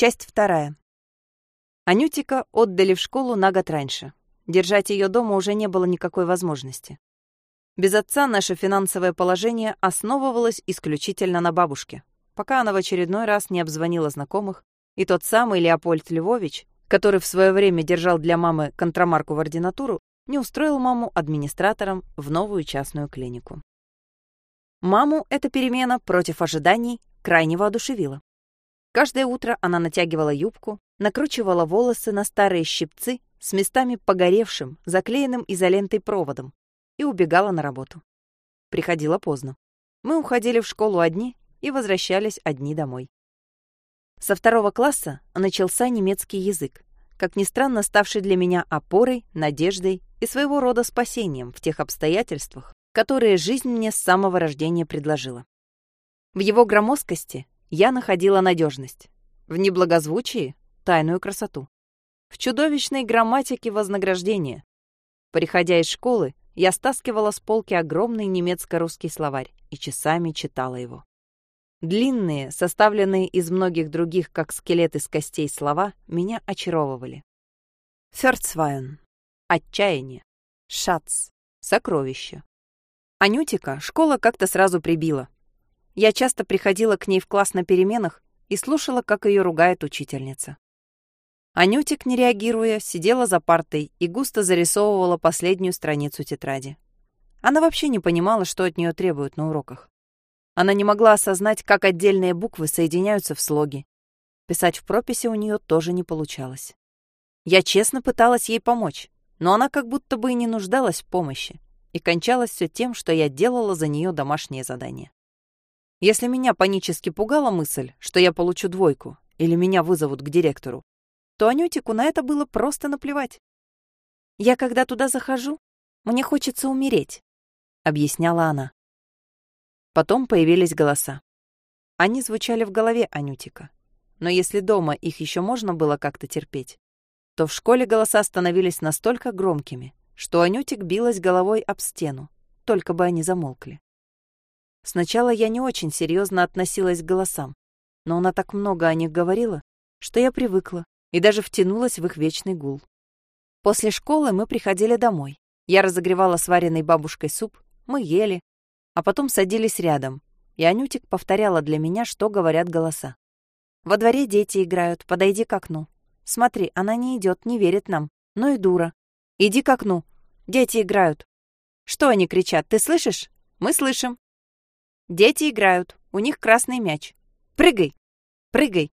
Часть вторая. Анютика отдали в школу на год раньше. Держать ее дома уже не было никакой возможности. Без отца наше финансовое положение основывалось исключительно на бабушке, пока она в очередной раз не обзвонила знакомых, и тот самый Леопольд Львович, который в свое время держал для мамы контрамарку в ординатуру, не устроил маму администратором в новую частную клинику. Маму эта перемена против ожиданий крайне воодушевила. Каждое утро она натягивала юбку, накручивала волосы на старые щипцы с местами погоревшим, заклеенным изолентой проводом и убегала на работу. Приходила поздно. Мы уходили в школу одни и возвращались одни домой. Со второго класса начался немецкий язык, как ни странно ставший для меня опорой, надеждой и своего рода спасением в тех обстоятельствах, которые жизнь мне с самого рождения предложила. В его громоздкости я находила надежность. В неблагозвучии — тайную красоту. В чудовищной грамматике вознаграждения. Приходя из школы, я стаскивала с полки огромный немецко-русский словарь и часами читала его. Длинные, составленные из многих других, как скелет из костей слова, меня очаровывали. Ферцвайн — отчаяние, шац — сокровище. Анютика школа как-то сразу прибила, я часто приходила к ней в класс на переменах и слушала, как ее ругает учительница. Анютик, не реагируя, сидела за партой и густо зарисовывала последнюю страницу тетради. Она вообще не понимала, что от нее требуют на уроках. Она не могла осознать, как отдельные буквы соединяются в слоги. Писать в прописи у нее тоже не получалось. Я честно пыталась ей помочь, но она как будто бы и не нуждалась в помощи, и кончалось все тем, что я делала за нее домашнее задание. Если меня панически пугала мысль, что я получу двойку или меня вызовут к директору, то Анютику на это было просто наплевать. «Я когда туда захожу, мне хочется умереть», — объясняла она. Потом появились голоса. Они звучали в голове Анютика. Но если дома их еще можно было как-то терпеть, то в школе голоса становились настолько громкими, что Анютик билась головой об стену, только бы они замолкли. Сначала я не очень серьезно относилась к голосам, но она так много о них говорила, что я привыкла и даже втянулась в их вечный гул. После школы мы приходили домой. Я разогревала сваренный бабушкой суп, мы ели, а потом садились рядом, и Анютик повторяла для меня, что говорят голоса. «Во дворе дети играют, подойди к окну. Смотри, она не идет, не верит нам. Ну и дура. Иди к окну. Дети играют. Что они кричат, ты слышишь? Мы слышим. Дети играют, у них красный мяч. Прыгай! Прыгай!»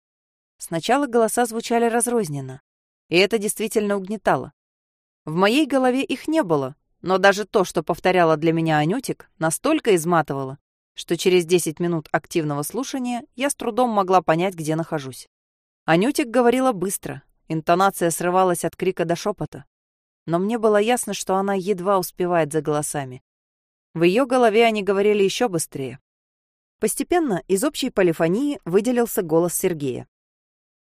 Сначала голоса звучали разрозненно, и это действительно угнетало. В моей голове их не было, но даже то, что повторяла для меня Анютик, настолько изматывало, что через 10 минут активного слушания я с трудом могла понять, где нахожусь. Анютик говорила быстро, интонация срывалась от крика до шепота. Но мне было ясно, что она едва успевает за голосами. В ее голове они говорили еще быстрее. Постепенно из общей полифонии выделился голос Сергея.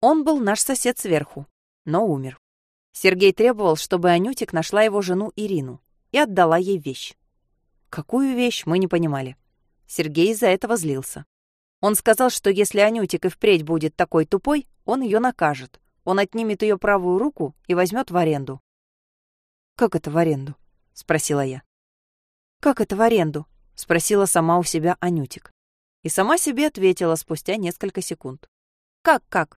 Он был наш сосед сверху, но умер. Сергей требовал, чтобы Анютик нашла его жену Ирину и отдала ей вещь. Какую вещь, мы не понимали. Сергей из-за этого злился. Он сказал, что если Анютик и впредь будет такой тупой, он ее накажет. Он отнимет ее правую руку и возьмет в аренду. «Как это в аренду?» — спросила я. «Как это в аренду?» — спросила сама у себя Анютик. И сама себе ответила спустя несколько секунд. «Как-как?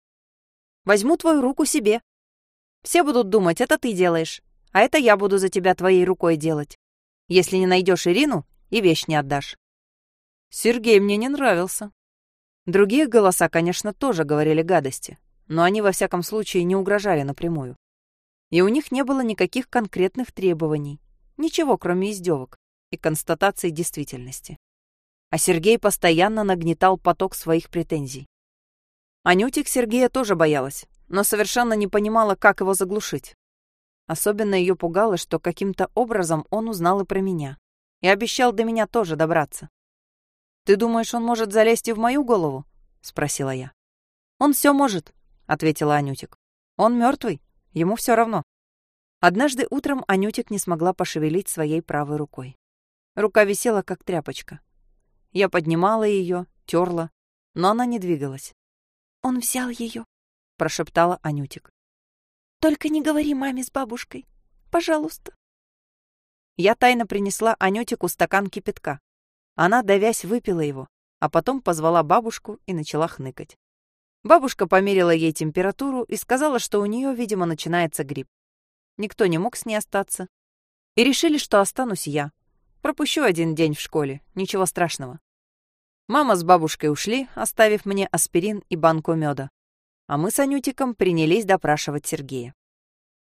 Возьму твою руку себе. Все будут думать, это ты делаешь, а это я буду за тебя твоей рукой делать. Если не найдешь Ирину, и вещь не отдашь». Сергей мне не нравился. Другие голоса, конечно, тоже говорили гадости, но они во всяком случае не угрожали напрямую. И у них не было никаких конкретных требований, ничего кроме издевок и констатации действительности а Сергей постоянно нагнетал поток своих претензий. Анютик Сергея тоже боялась, но совершенно не понимала, как его заглушить. Особенно ее пугало, что каким-то образом он узнал и про меня. И обещал до меня тоже добраться. «Ты думаешь, он может залезть и в мою голову?» — спросила я. «Он все может», — ответила Анютик. «Он мертвый, ему все равно». Однажды утром Анютик не смогла пошевелить своей правой рукой. Рука висела, как тряпочка. Я поднимала ее, терла, но она не двигалась. «Он взял ее», — прошептала Анютик. «Только не говори маме с бабушкой. Пожалуйста». Я тайно принесла Анютику стакан кипятка. Она, давясь, выпила его, а потом позвала бабушку и начала хныкать. Бабушка померила ей температуру и сказала, что у нее, видимо, начинается грипп. Никто не мог с ней остаться. И решили, что останусь я. Пропущу один день в школе, ничего страшного. Мама с бабушкой ушли, оставив мне аспирин и банку меда. А мы с Анютиком принялись допрашивать Сергея.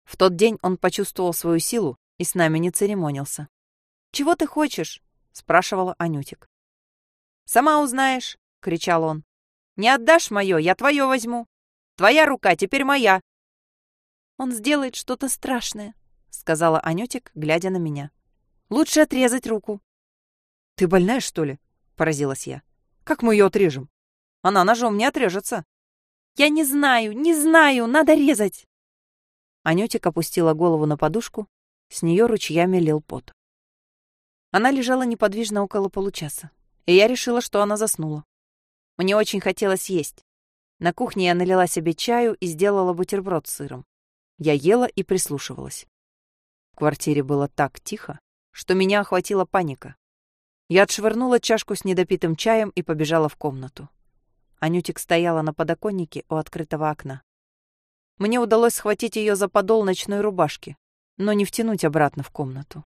В тот день он почувствовал свою силу и с нами не церемонился. «Чего ты хочешь?» — спрашивала Анютик. «Сама узнаешь», — кричал он. «Не отдашь мое, я твое возьму. Твоя рука теперь моя». «Он сделает что-то страшное», — сказала Анютик, глядя на меня. «Лучше отрезать руку». «Ты больная, что ли?» — поразилась я. «Как мы ее отрежем? Она ножом не отрежется». «Я не знаю, не знаю, надо резать!» Анютик опустила голову на подушку, с нее ручьями лил пот. Она лежала неподвижно около получаса, и я решила, что она заснула. Мне очень хотелось есть. На кухне я налила себе чаю и сделала бутерброд с сыром. Я ела и прислушивалась. В квартире было так тихо, что меня охватила паника. Я отшвырнула чашку с недопитым чаем и побежала в комнату. Анютик стояла на подоконнике у открытого окна. Мне удалось схватить ее за подол ночной рубашки, но не втянуть обратно в комнату.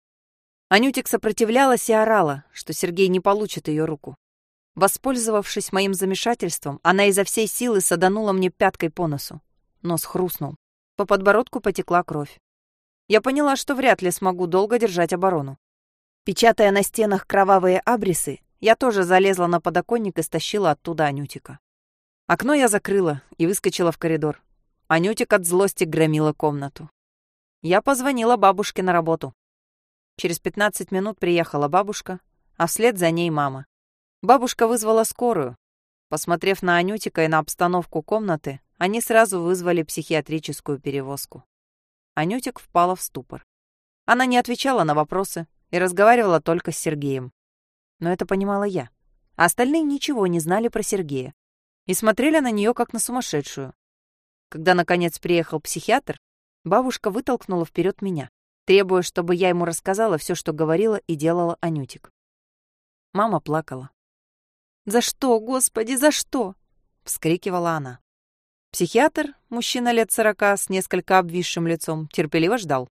Анютик сопротивлялась и орала, что Сергей не получит ее руку. Воспользовавшись моим замешательством, она изо всей силы саданула мне пяткой по носу. Нос хрустнул. По подбородку потекла кровь. Я поняла, что вряд ли смогу долго держать оборону. Печатая на стенах кровавые абрисы, я тоже залезла на подоконник и стащила оттуда Анютика. Окно я закрыла и выскочила в коридор. Анютик от злости громила комнату. Я позвонила бабушке на работу. Через 15 минут приехала бабушка, а вслед за ней мама. Бабушка вызвала скорую. Посмотрев на Анютика и на обстановку комнаты, они сразу вызвали психиатрическую перевозку. Анютик впала в ступор. Она не отвечала на вопросы и разговаривала только с Сергеем но это понимала я. А остальные ничего не знали про Сергея и смотрели на нее как на сумасшедшую. Когда, наконец, приехал психиатр, бабушка вытолкнула вперед меня, требуя, чтобы я ему рассказала все, что говорила и делала Анютик. Мама плакала. «За что, Господи, за что?» — вскрикивала она. Психиатр, мужчина лет сорока с несколько обвисшим лицом, терпеливо ждал.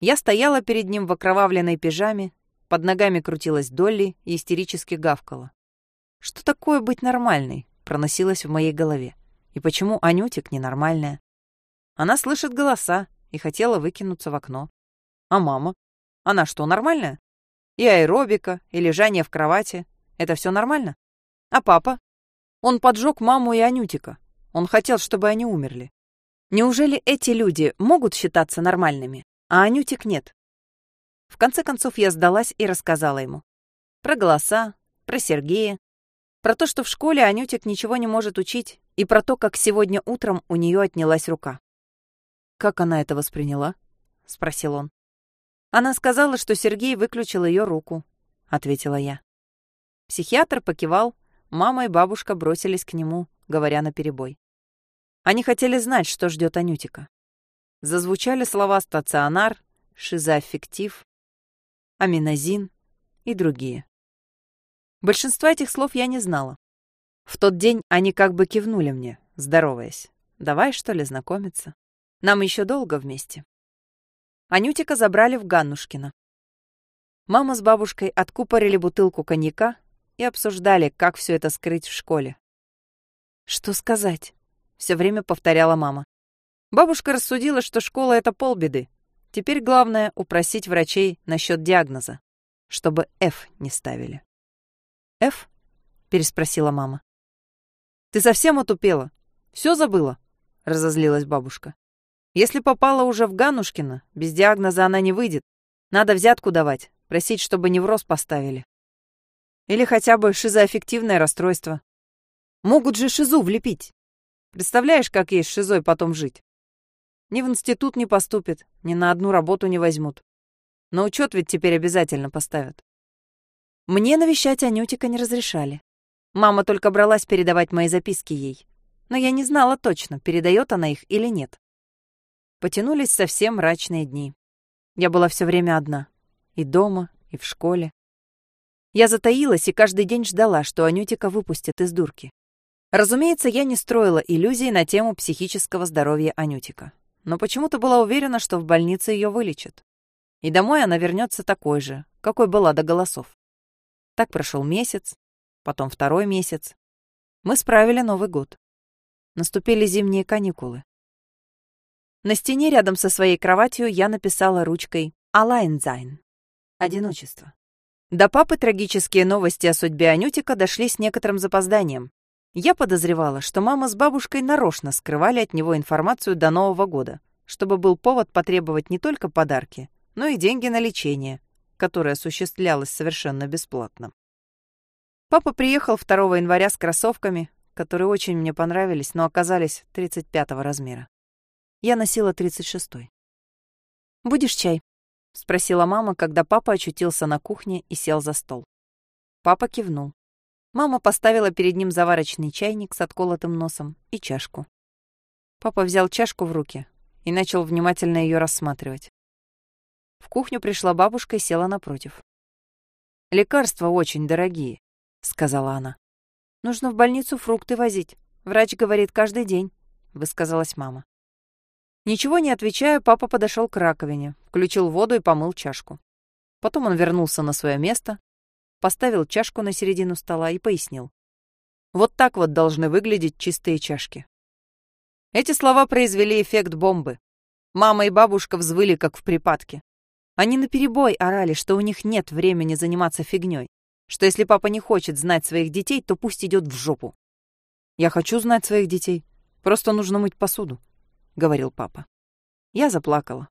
Я стояла перед ним в окровавленной пижаме, под ногами крутилась Долли и истерически гавкала. «Что такое быть нормальной?» — проносилось в моей голове. «И почему Анютик ненормальная?» Она слышит голоса и хотела выкинуться в окно. А мама? Она что, нормальная? И аэробика, и лежание в кровати. Это все нормально? А папа? Он поджег маму и Анютика. Он хотел, чтобы они умерли. Неужели эти люди могут считаться нормальными, а Анютик нет? В конце концов я сдалась и рассказала ему. Про голоса, про Сергея, про то, что в школе Анютик ничего не может учить, и про то, как сегодня утром у нее отнялась рука. «Как она это восприняла?» — спросил он. «Она сказала, что Сергей выключил ее руку», — ответила я. Психиатр покивал, мама и бабушка бросились к нему, говоря наперебой. Они хотели знать, что ждет Анютика. Зазвучали слова «стационар», «шизоаффектив», аминозин и другие. Большинства этих слов я не знала. В тот день они как бы кивнули мне, здороваясь. Давай, что ли, знакомиться. Нам еще долго вместе. Анютика забрали в Ганнушкино. Мама с бабушкой откупорили бутылку коньяка и обсуждали, как все это скрыть в школе. «Что сказать?» — все время повторяла мама. Бабушка рассудила, что школа — это полбеды, Теперь главное — упросить врачей насчет диагноза, чтобы F не ставили. «F?» — переспросила мама. «Ты совсем отупела? Все забыла?» — разозлилась бабушка. «Если попала уже в Ганушкина, без диагноза она не выйдет. Надо взятку давать, просить, чтобы невроз поставили. Или хотя бы шизоаффективное расстройство. Могут же шизу влепить. Представляешь, как ей с шизой потом жить? Ни в институт не поступит, ни на одну работу не возьмут. На учет ведь теперь обязательно поставят. Мне навещать Анютика не разрешали. Мама только бралась передавать мои записки ей. но я не знала точно, передает она их или нет. Потянулись совсем мрачные дни. Я была все время одна. И дома, и в школе. Я затаилась и каждый день ждала, что Анютика выпустят из дурки. Разумеется, я не строила иллюзий на тему психического здоровья Анютика, но почему-то была уверена, что в больнице ее вылечат. И домой она вернется такой же, какой была до голосов. Так прошел месяц, потом второй месяц. Мы справили Новый год. Наступили зимние каникулы. На стене рядом со своей кроватью я написала ручкой «Alleinsein» — «Одиночество». До папы трагические новости о судьбе Анютика дошли с некоторым запозданием. Я подозревала, что мама с бабушкой нарочно скрывали от него информацию до Нового года, чтобы был повод потребовать не только подарки, но и деньги на лечение, которое осуществлялось совершенно бесплатно. Папа приехал 2 января с кроссовками, которые очень мне понравились, но оказались 35 размера. Я носила 36-й. «Будешь чай?» — спросила мама, когда папа очутился на кухне и сел за стол. Папа кивнул. Мама поставила перед ним заварочный чайник с отколотым носом и чашку. Папа взял чашку в руки и начал внимательно ее рассматривать. В кухню пришла бабушка и села напротив. «Лекарства очень дорогие», — сказала она. «Нужно в больницу фрукты возить. Врач говорит каждый день», — высказалась мама. Ничего не отвечая, папа подошел к раковине, включил воду и помыл чашку. Потом он вернулся на свое место, поставил чашку на середину стола и пояснил. Вот так вот должны выглядеть чистые чашки. Эти слова произвели эффект бомбы. Мама и бабушка взвыли, как в припадке. Они наперебой орали, что у них нет времени заниматься фигней, что если папа не хочет знать своих детей, то пусть идет в жопу. «Я хочу знать своих детей. Просто нужно мыть посуду», — говорил папа. Я заплакала.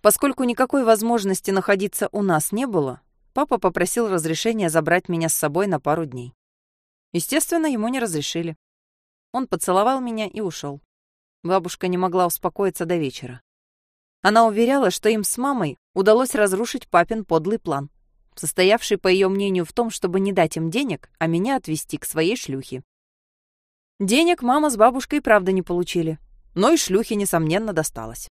Поскольку никакой возможности находиться у нас не было, папа попросил разрешения забрать меня с собой на пару дней. Естественно, ему не разрешили. Он поцеловал меня и ушел. Бабушка не могла успокоиться до вечера. Она уверяла, что им с мамой удалось разрушить папин подлый план, состоявший, по ее мнению, в том, чтобы не дать им денег, а меня отвезти к своей шлюхе. Денег мама с бабушкой правда не получили, но и шлюхе, несомненно, досталось.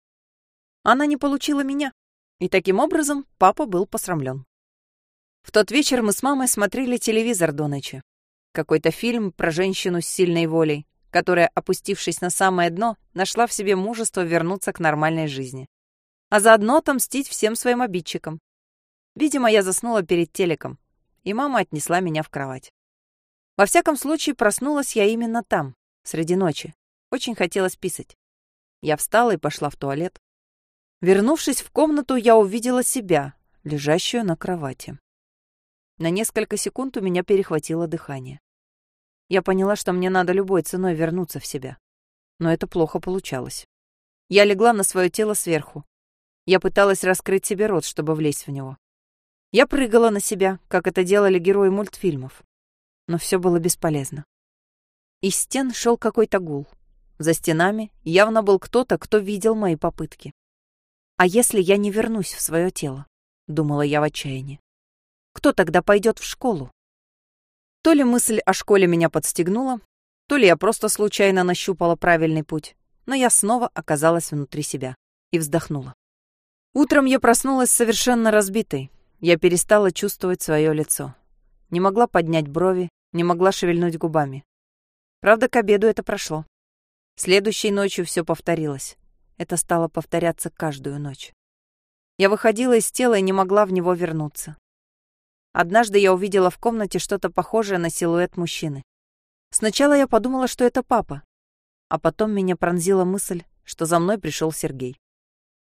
Она не получила меня, и таким образом папа был посрамлен. В тот вечер мы с мамой смотрели телевизор до ночи. Какой-то фильм про женщину с сильной волей, которая, опустившись на самое дно, нашла в себе мужество вернуться к нормальной жизни. А заодно отомстить всем своим обидчикам. Видимо, я заснула перед телеком, и мама отнесла меня в кровать. Во всяком случае, проснулась я именно там, среди ночи, очень хотелось писать. Я встала и пошла в туалет. Вернувшись в комнату, я увидела себя, лежащую на кровати. На несколько секунд у меня перехватило дыхание. Я поняла, что мне надо любой ценой вернуться в себя. Но это плохо получалось. Я легла на свое тело сверху. Я пыталась раскрыть себе рот, чтобы влезть в него. Я прыгала на себя, как это делали герои мультфильмов. Но все было бесполезно. Из стен шел какой-то гул. За стенами явно был кто-то, кто видел мои попытки. «А если я не вернусь в свое тело?» — думала я в отчаянии. «Кто тогда пойдет в школу?» То ли мысль о школе меня подстегнула, то ли я просто случайно нащупала правильный путь, но я снова оказалась внутри себя и вздохнула. Утром я проснулась совершенно разбитой. Я перестала чувствовать свое лицо. Не могла поднять брови, не могла шевельнуть губами. Правда, к обеду это прошло. Следующей ночью все повторилось. Это стало повторяться каждую ночь. Я выходила из тела и не могла в него вернуться. Однажды я увидела в комнате что-то похожее на силуэт мужчины. Сначала я подумала, что это папа, а потом меня пронзила мысль, что за мной пришел Сергей.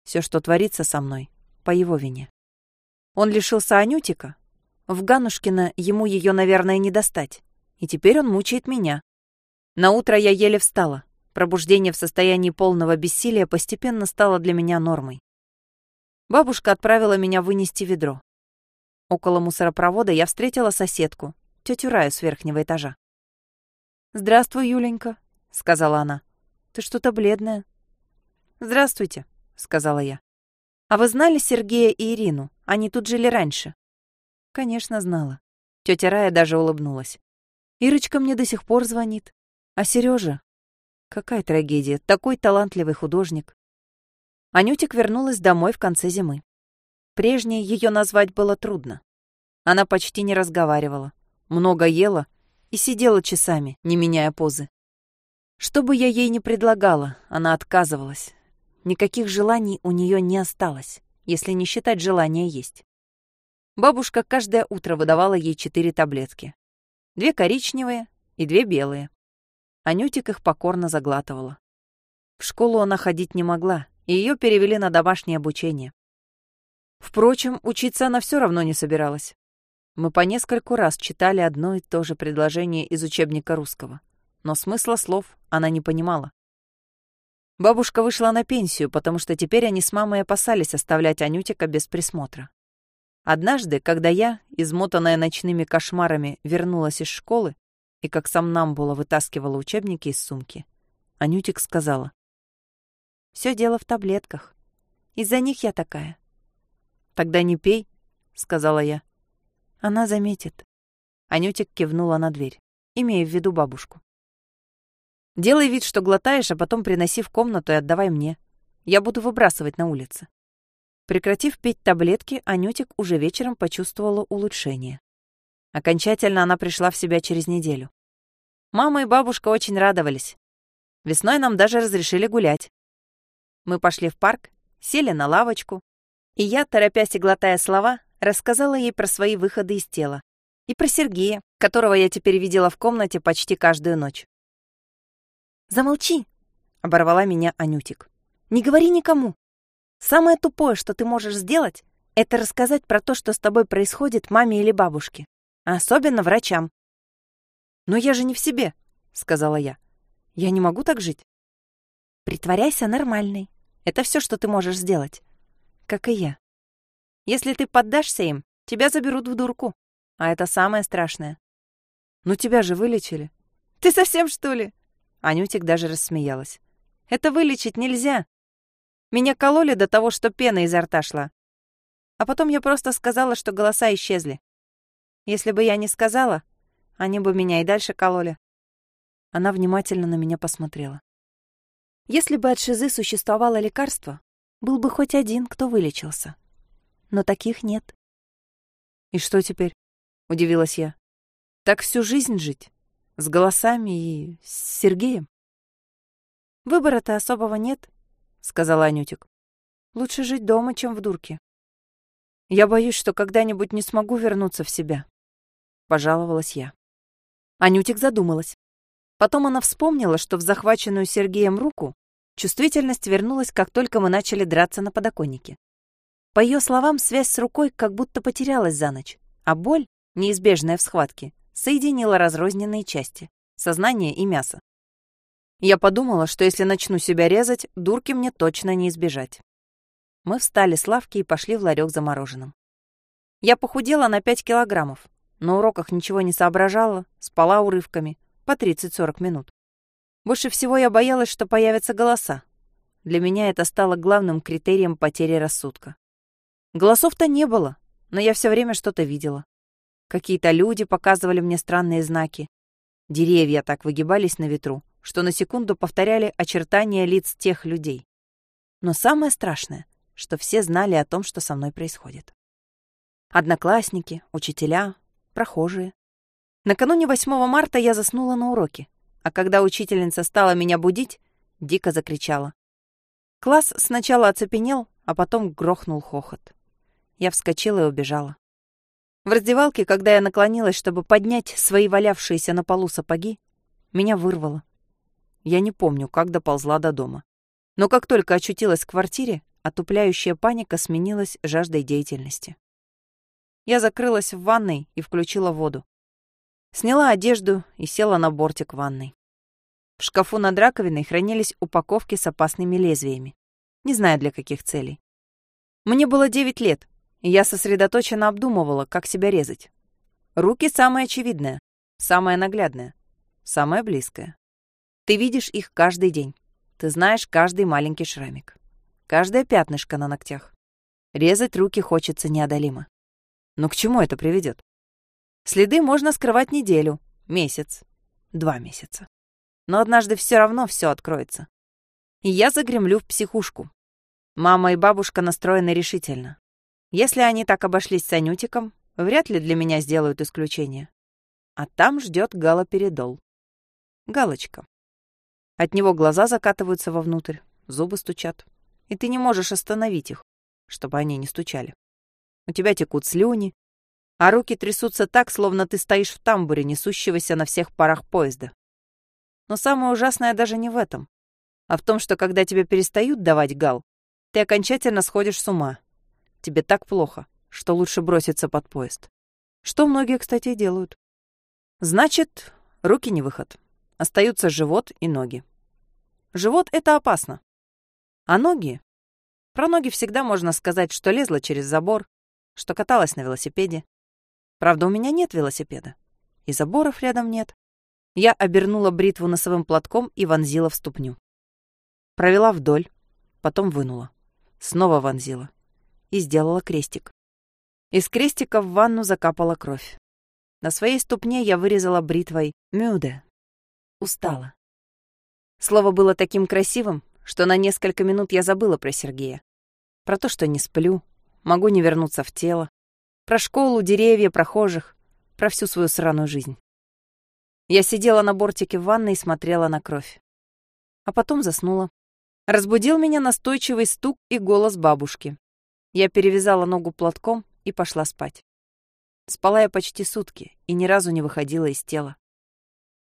Все, что творится со мной, по его вине. Он лишился Анютика. В Ганушкина ему ее, наверное, не достать. И теперь он мучает меня. На утро я еле встала. Пробуждение в состоянии полного бессилия постепенно стало для меня нормой. Бабушка отправила меня вынести ведро. Около мусоропровода я встретила соседку, тетю Раю с верхнего этажа. «Здравствуй, Юленька», — сказала она. «Ты что-то бледная». «Здравствуйте», — сказала я. «А вы знали Сергея и Ирину? Они тут жили раньше?» «Конечно, знала». Тетя Рая даже улыбнулась. «Ирочка мне до сих пор звонит. А Сережа? Какая трагедия. Такой талантливый художник. Анютик вернулась домой в конце зимы. Прежней ее назвать было трудно. Она почти не разговаривала, много ела и сидела часами, не меняя позы. Что бы я ей ни предлагала, она отказывалась. Никаких желаний у нее не осталось, если не считать желания есть. Бабушка каждое утро выдавала ей четыре таблетки. Две коричневые и две белые. Анютик их покорно заглатывала. В школу она ходить не могла, и ее перевели на домашнее обучение. Впрочем, учиться она все равно не собиралась. Мы по нескольку раз читали одно и то же предложение из учебника русского, но смысла слов она не понимала. Бабушка вышла на пенсию, потому что теперь они с мамой опасались оставлять Анютика без присмотра. Однажды, когда я, измотанная ночными кошмарами, вернулась из школы и как сам нам было вытаскивала учебники из сумки, Анютик сказала. Все дело в таблетках. Из-за них я такая. Тогда не пей, сказала я. Она заметит. Анютик кивнула на дверь, имея в виду бабушку. Делай вид, что глотаешь, а потом приноси в комнату и отдавай мне. Я буду выбрасывать на улице. Прекратив пить таблетки, Анютик уже вечером почувствовала улучшение. Окончательно она пришла в себя через неделю. Мама и бабушка очень радовались. Весной нам даже разрешили гулять. Мы пошли в парк, сели на лавочку, и я, торопясь и глотая слова, рассказала ей про свои выходы из тела и про Сергея, которого я теперь видела в комнате почти каждую ночь. «Замолчи!» — оборвала меня Анютик. «Не говори никому. Самое тупое, что ты можешь сделать, это рассказать про то, что с тобой происходит маме или бабушке, а особенно врачам». «Но я же не в себе», — сказала я. «Я не могу так жить». «Притворяйся нормальной. Это все, что ты можешь сделать. Как и я. Если ты поддашься им, тебя заберут в дурку. А это самое страшное. Ну тебя же вылечили. Ты совсем, что ли? Анютик даже рассмеялась. Это вылечить нельзя. Меня кололи до того, что пена изо рта шла. А потом я просто сказала, что голоса исчезли. Если бы я не сказала, они бы меня и дальше кололи. Она внимательно на меня посмотрела. Если бы от шизы существовало лекарство, был бы хоть один, кто вылечился. Но таких нет. «И что теперь?» — удивилась я. «Так всю жизнь жить? С голосами и с Сергеем?» «Выбора-то особого нет», — сказала Анютик. «Лучше жить дома, чем в дурке». «Я боюсь, что когда-нибудь не смогу вернуться в себя», — пожаловалась я. Анютик задумалась. Потом она вспомнила, что в захваченную Сергеем руку чувствительность вернулась, как только мы начали драться на подоконнике. По ее словам, связь с рукой как будто потерялась за ночь, а боль, неизбежная в схватке, соединила разрозненные части — сознание и мясо. Я подумала, что если начну себя резать, дурки мне точно не избежать. Мы встали с лавки и пошли в ларек за мороженым. Я похудела на 5 килограммов. На уроках ничего не соображала, спала урывками, по 30-40 минут. Больше всего я боялась, что появятся голоса. Для меня это стало главным критерием потери рассудка. Голосов-то не было, но я все время что-то видела. Какие-то люди показывали мне странные знаки. Деревья так выгибались на ветру, что на секунду повторяли очертания лиц тех людей. Но самое страшное, что все знали о том, что со мной происходит. Одноклассники, учителя, прохожие. Накануне 8 марта я заснула на уроке, а когда учительница стала меня будить, дико закричала. Класс сначала оцепенел, а потом грохнул хохот. Я вскочила и убежала. В раздевалке, когда я наклонилась, чтобы поднять свои валявшиеся на полу сапоги, меня вырвало. Я не помню, как доползла до дома. Но как только очутилась в квартире, отупляющая паника сменилась жаждой деятельности. Я закрылась в ванной и включила воду. Сняла одежду и села на бортик ванной. В шкафу над раковиной хранились упаковки с опасными лезвиями. Не знаю, для каких целей. Мне было 9 лет, и я сосредоточенно обдумывала, как себя резать. Руки самое очевидное, самое наглядное, самое близкое. Ты видишь их каждый день. Ты знаешь каждый маленький шрамик. Каждое пятнышко на ногтях. Резать руки хочется неодолимо. Но к чему это приведет? Следы можно скрывать неделю, месяц, два месяца. Но однажды все равно все откроется. И я загремлю в психушку. Мама и бабушка настроены решительно. Если они так обошлись с Анютиком, вряд ли для меня сделают исключение. А там ждет галоперидол. Галочка. От него глаза закатываются вовнутрь, зубы стучат. И ты не можешь остановить их, чтобы они не стучали. У тебя текут слюни, а руки трясутся так, словно ты стоишь в тамбуре, несущегося на всех парах поезда. Но самое ужасное даже не в этом, а в том, что когда тебе перестают давать гал, ты окончательно сходишь с ума. Тебе так плохо, что лучше броситься под поезд. Что многие, кстати, делают. Значит, руки не выход. Остаются живот и ноги. Живот — это опасно. А ноги? Про ноги всегда можно сказать, что лезла через забор, что каталась на велосипеде, Правда, у меня нет велосипеда. И заборов рядом нет. Я обернула бритву носовым платком и вонзила в ступню. Провела вдоль, потом вынула. Снова вонзила. И сделала крестик. Из крестика в ванну закапала кровь. На своей ступне я вырезала бритвой «мюде». Устала. Слово было таким красивым, что на несколько минут я забыла про Сергея. Про то, что не сплю, могу не вернуться в тело, про школу, деревья, прохожих. Про всю свою сраную жизнь. Я сидела на бортике в ванной и смотрела на кровь. А потом заснула. Разбудил меня настойчивый стук и голос бабушки. Я перевязала ногу платком и пошла спать. Спала я почти сутки и ни разу не выходила из тела.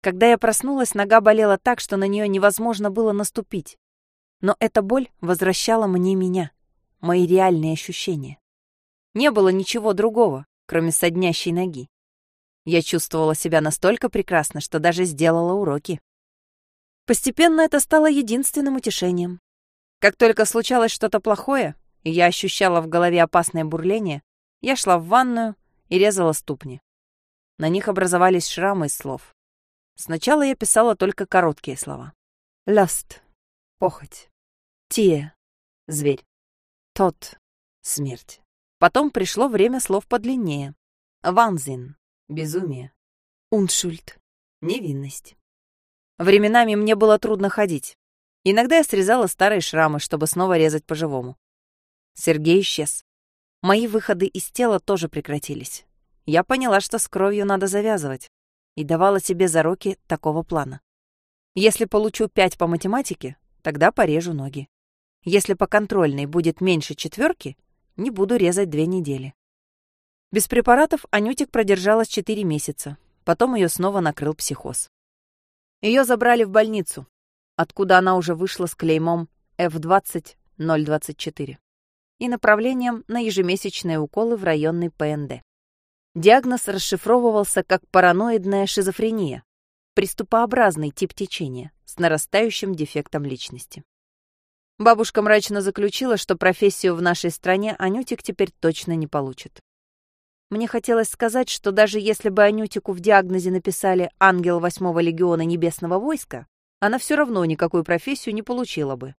Когда я проснулась, нога болела так, что на нее невозможно было наступить. Но эта боль возвращала мне меня, мои реальные ощущения. Не было ничего другого, кроме соднящей ноги. Я чувствовала себя настолько прекрасно, что даже сделала уроки. Постепенно это стало единственным утешением. Как только случалось что-то плохое, и я ощущала в голове опасное бурление, я шла в ванную и резала ступни. На них образовались шрамы из слов. Сначала я писала только короткие слова. «Ласт» — похоть. «Тие» — зверь. «Тот» — смерть. Потом пришло время слов подлиннее. Ванзин — безумие. Уншульт — невинность. Временами мне было трудно ходить. Иногда я срезала старые шрамы, чтобы снова резать по-живому. Сергей исчез. Мои выходы из тела тоже прекратились. Я поняла, что с кровью надо завязывать, и давала себе зароки такого плана. Если получу пять по математике, тогда порежу ноги. Если по контрольной будет меньше четверки, не буду резать две недели. Без препаратов Анютик продержалась четыре месяца. Потом ее снова накрыл психоз. Ее забрали в больницу, откуда она уже вышла с клеймом F20-024 и направлением на ежемесячные уколы в районный ПНД. Диагноз расшифровывался как параноидная шизофрения, приступообразный тип течения с нарастающим дефектом личности. Бабушка мрачно заключила, что профессию в нашей стране Анютик теперь точно не получит. Мне хотелось сказать, что даже если бы Анютику в диагнозе написали «ангел восьмого легиона небесного войска», она все равно никакую профессию не получила бы.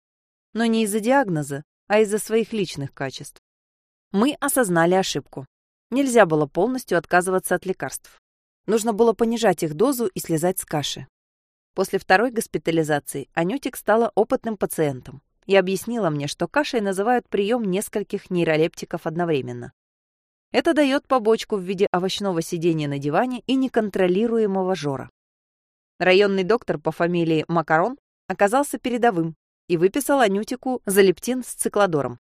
Но не из-за диагноза, а из-за своих личных качеств. Мы осознали ошибку. Нельзя было полностью отказываться от лекарств. Нужно было понижать их дозу и слезать с каши. После второй госпитализации Анютик стала опытным пациентом и объяснила мне, что кашей называют прием нескольких нейролептиков одновременно. Это дает побочку в виде овощного сидения на диване и неконтролируемого жора. Районный доктор по фамилии Макарон оказался передовым и выписал Анютику залептин с циклодором.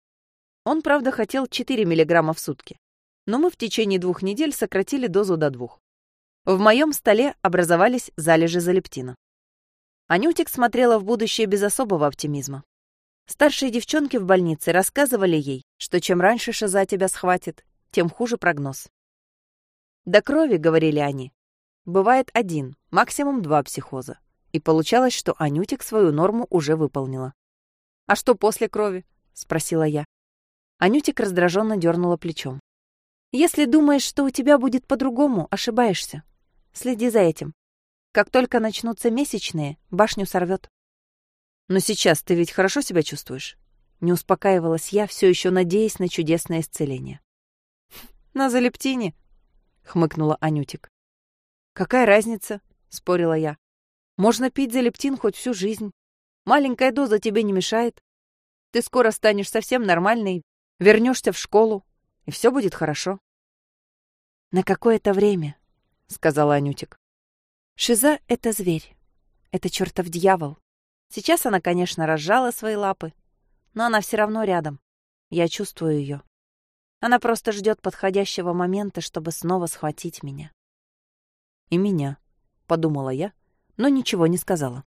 Он, правда, хотел 4 мг в сутки, но мы в течение двух недель сократили дозу до двух. В моем столе образовались залежи залептина. Анютик смотрела в будущее без особого оптимизма. Старшие девчонки в больнице рассказывали ей, что чем раньше шиза тебя схватит, тем хуже прогноз. До крови, говорили они, бывает один, максимум два психоза. И получалось, что Анютик свою норму уже выполнила. «А что после крови?» — спросила я. Анютик раздраженно дернула плечом. «Если думаешь, что у тебя будет по-другому, ошибаешься. Следи за этим. Как только начнутся месячные, башню сорвет. Но сейчас ты ведь хорошо себя чувствуешь? Не успокаивалась я, все еще надеясь на чудесное исцеление. На залептине, хмыкнула Анютик. Какая разница? спорила я. Можно пить залептин хоть всю жизнь. Маленькая доза тебе не мешает. Ты скоро станешь совсем нормальной, вернешься в школу, и все будет хорошо. На какое-то время, сказала Анютик. Шиза — это зверь. Это чертов дьявол. Сейчас она, конечно, разжала свои лапы, но она все равно рядом. Я чувствую ее. Она просто ждет подходящего момента, чтобы снова схватить меня. И меня, подумала я, но ничего не сказала.